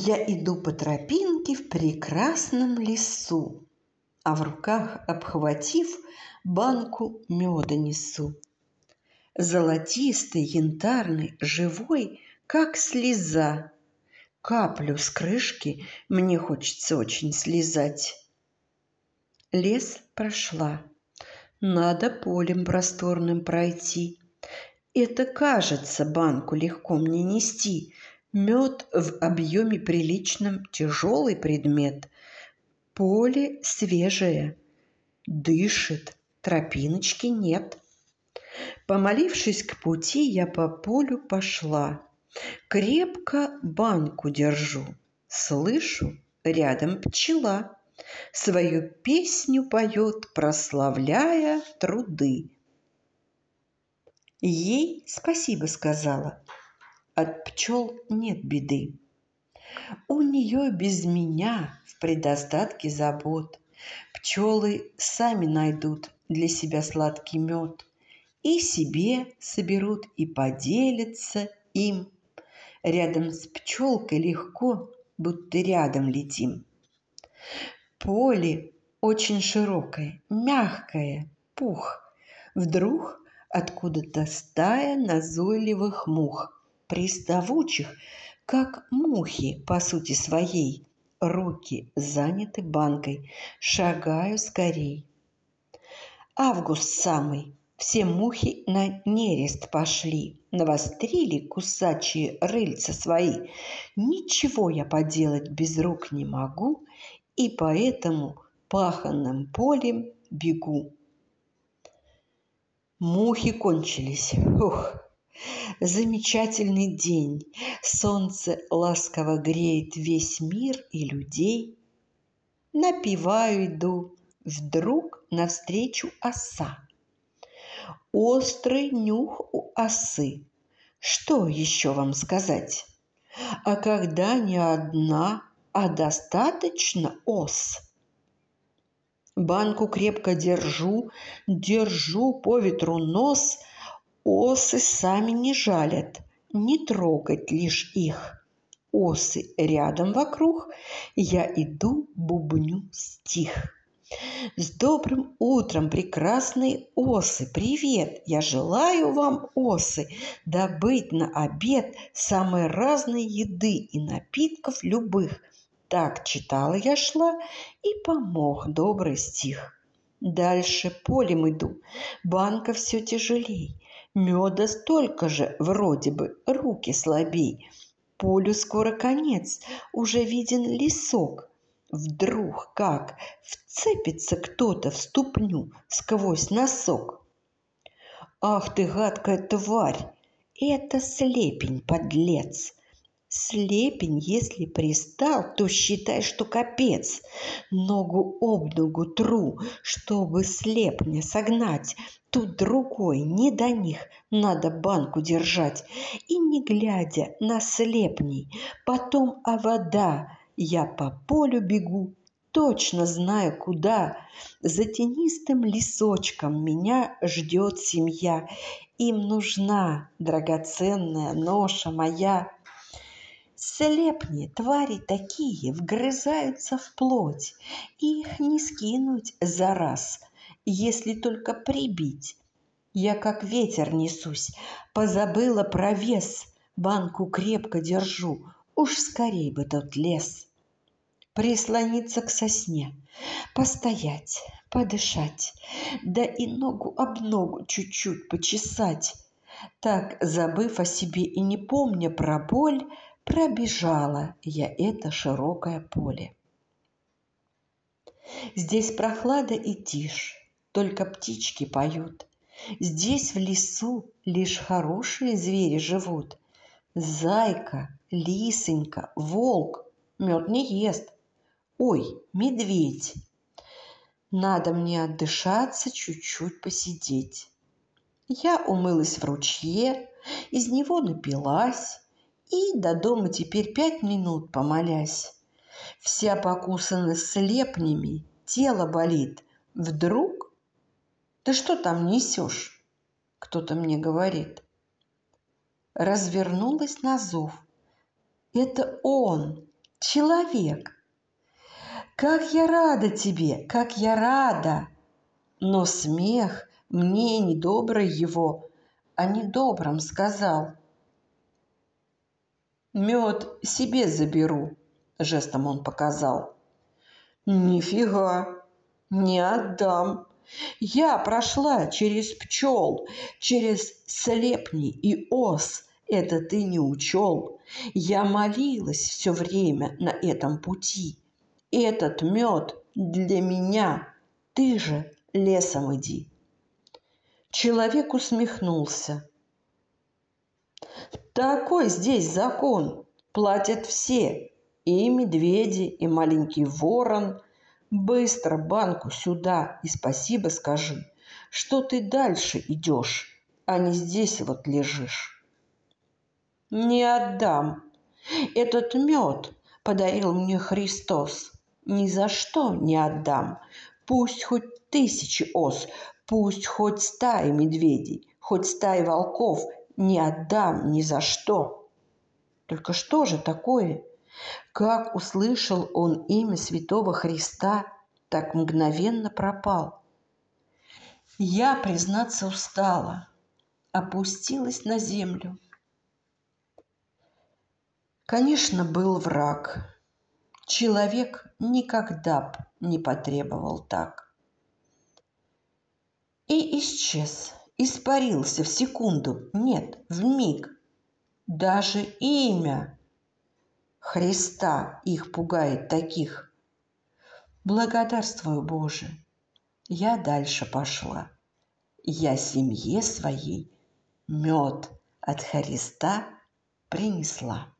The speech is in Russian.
Я иду по тропинке в прекрасном лесу, А в руках, обхватив, банку меда несу. Золотистый, янтарный, живой, как слеза. Каплю с крышки мне хочется очень слезать. Лес прошла. Надо полем просторным пройти. Это кажется, банку легко мне нести — Мед в объеме приличном тяжелый предмет. Поле свежее, дышит, тропиночки нет. Помолившись к пути, я по полю пошла. Крепко банку держу, слышу, рядом пчела. Свою песню поет, прославляя труды. Ей спасибо сказала – от пчел нет беды. У нее без меня в предостатке забот. Пчелы сами найдут для себя сладкий мед. И себе соберут, и поделятся им. Рядом с пчелкой легко, будто рядом летим. Поле очень широкое, мягкое, пух. Вдруг откуда-то стая назойливых мух – приставучих, как мухи по сути своей. Руки заняты банкой, шагаю скорей. Август самый, все мухи на нерест пошли, навострили кусачие рыльца свои. Ничего я поделать без рук не могу, и поэтому паханным полем бегу. Мухи кончились. Ух, Замечательный день. Солнце ласково греет весь мир и людей. Напиваю иду, вдруг навстречу оса. Острый нюх у осы. Что еще вам сказать? А когда не одна, а достаточно ос. Банку крепко держу, держу по ветру нос – Осы сами не жалят, не трогать лишь их. Осы рядом вокруг, я иду, бубню стих. С добрым утром, прекрасные осы! Привет! Я желаю вам, осы, добыть на обед самые разные еды и напитков любых. Так читала я шла, и помог добрый стих. Дальше полем иду, банка все тяжелей. Меда столько же, вроде бы, руки слабей. Полю скоро конец, уже виден лесок. Вдруг как вцепится кто-то в ступню сквозь носок. Ах ты, гадкая тварь! Это слепень, подлец! Слепень, если пристал, то считай, что капец. Ногу об ногу тру, чтобы слепня согнать. Тут другой, не до них, надо банку держать. И не глядя на слепней, потом а вода. Я по полю бегу, точно знаю куда. За тенистым лесочком меня ждет семья. Им нужна драгоценная ноша моя. Слепни, твари такие, вгрызаются в плоть, их не скинуть за раз, если только прибить. Я как ветер несусь, позабыла про вес, банку крепко держу, уж скорей бы тот лес. Прислониться к сосне, постоять, подышать, да и ногу об ногу чуть-чуть почесать. Так, забыв о себе и не помня про боль, Пробежала я это широкое поле. Здесь прохлада и тишь, только птички поют. Здесь в лесу лишь хорошие звери живут. Зайка, лисонька, волк мед не ест. Ой, медведь. Надо мне отдышаться, чуть-чуть посидеть. Я умылась в ручье, из него напилась, и до дома теперь пять минут, помолясь. Вся покусана слепнями, тело болит. Вдруг «Ты что там несешь?» – кто-то мне говорит. Развернулась на зов. Это он, человек. Как я рада тебе, как я рада! Но смех мне недобрый его, а недобром сказал. Мед себе заберу, жестом он показал. Нифига, не отдам. Я прошла через пчел, через слепни и ос. Это ты не учел. Я молилась все время на этом пути. Этот мед для меня. Ты же лесом иди. Человек усмехнулся. Такой здесь закон. Платят все. И медведи, и маленький ворон. Быстро банку сюда и спасибо скажи, что ты дальше идешь, а не здесь вот лежишь. Не отдам. Этот мед подарил мне Христос. Ни за что не отдам. Пусть хоть тысячи ос, пусть хоть стаи медведей, хоть стаи волков не отдам ни за что. Только что же такое? Как услышал он имя святого Христа, так мгновенно пропал. Я, признаться, устала, опустилась на землю. Конечно, был враг. Человек никогда б не потребовал так. И исчез испарился в секунду, нет, в миг. Даже имя Христа их пугает таких. Благодарствую, Боже, я дальше пошла. Я семье своей мед от Христа принесла.